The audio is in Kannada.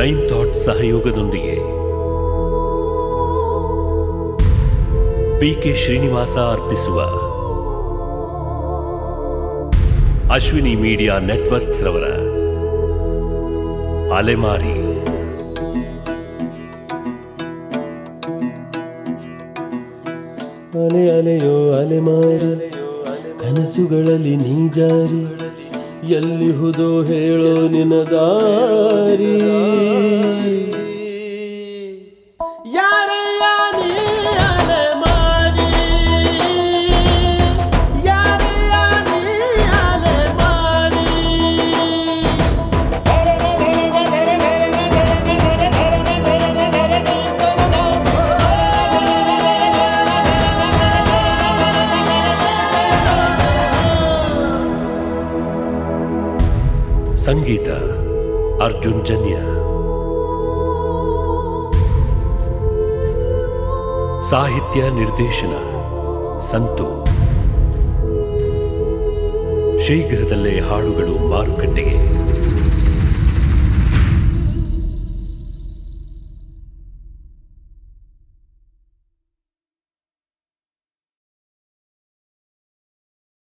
ನೈನ್ ಥಾಟ್ ಸಹಯೋಗದೊಂದಿಗೆ. ಪಿಕೆ ಶ್ರೀನಿವಾಸ ಅರ್ಪಿಸುವ ಅಶ್ವಿನಿ ಮೀಡಿಯಾ ನೆಟ್ವರ್ಕ್ಸ್ ರವರ ಅಲೆಮಾರಿ. ಅಲೆ ಅಲೆಯೋ ಅಲೆಮಾರಿ, ಕನಸುಗಳಲ್ಲಿ ನೀ ಜಾರಿ ಎಲ್ಲಿಹುದೋ ಹೇಳೋ ನಿನ ಸಂಗೀತ ಅರ್ಜುನ್ ಜನ್ಯ. ಸಾಹಿತ್ಯ ನಿರ್ದೇಶನ ಸಂತು. ಶೀಘ್ರದಲ್ಲೇ ಹಾಡುಗಳು ಮಾರುಕಟ್ಟೆಗೆ.